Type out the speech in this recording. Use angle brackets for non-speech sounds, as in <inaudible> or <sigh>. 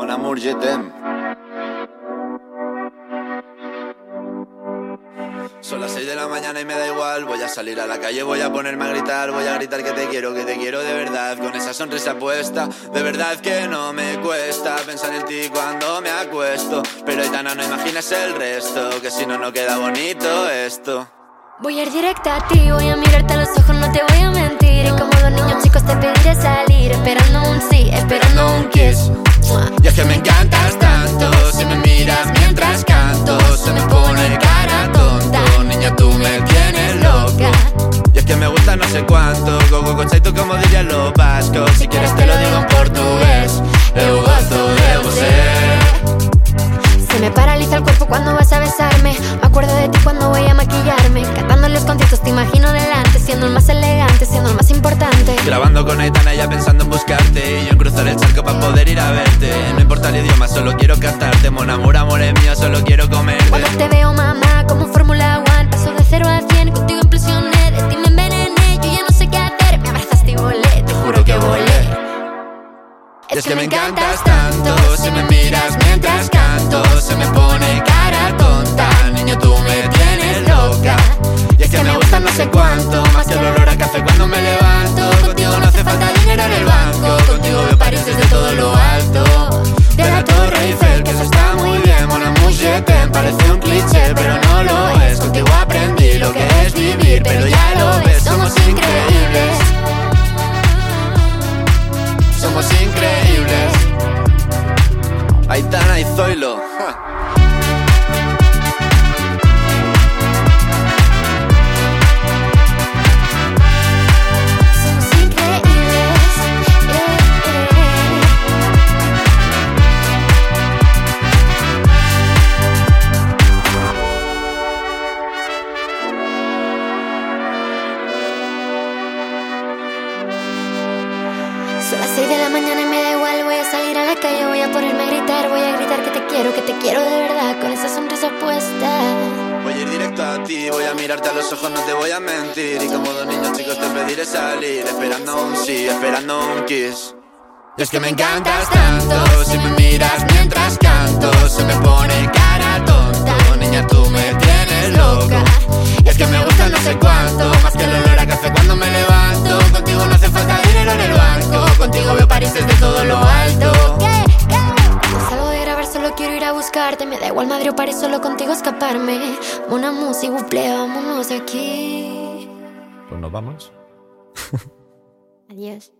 Mon amour, je t'aime. Son las 6 de la mañana y me da igual. Voy a salir a la calle, voy a ponerme a gritar. Voy a gritar que te quiero, que te quiero de verdad. Con esa sonrisa puesta, de verdad que no me cuesta pensar en ti cuando me acuesto. Pero Aitana, no imaginas el resto, que si no, no queda bonito esto. Voy a ir directa a ti, voy a mirarte a los ojos, no te voy a mentir. Y como dos niños chicos sé cuánto, go go go tú como dirían los vascos. Si quieres te lo digo en portugués, eu gosto de você. Se me paraliza el cuerpo cuando vas a besarme. Me acuerdo de ti cuando voy a maquillarme. Cantando los conciertos te imagino delante. Siendo el más elegante, siendo el más importante. Grabando con Aitana ya pensando en buscarte Y yo en cruzar el charco para poder ir a verte No importa el idioma, solo quiero cantarte Mon amor, amor es mío, solo quiero comerte es que me encantas tanto. Si me miras mientras canto Se me pone cara tonta. Niño, tú me tienes loca. Y es que me gusta no sé cuánto Más que el olor a café cuando me levanto. Contigo no hace falta dinero en el banco. Contigo veo París desde todo lo alto. De la Torre Eiffel, que eso está muy bien. Mon amour, je t'aime, parece un cliché Pero no lo es, contigo aprendí lo que es vivir Pero ya lo ves, Eh. Son las 6 de la mañana que te quiero, que te quiero de verdad. Con esa sonrisa puesta. Voy a ir directo a ti, voy a mirarte a los ojos, no te voy a mentir. Y como dos niños chicos te pediré salir, esperando un sí, esperando un kiss. Es que me encantas tanto, si me buscarte. Me da igual Madrid o París, solo contigo escaparme. Una música, buple, vámonos de aquí. Pues nos vamos. <laughs> Adiós.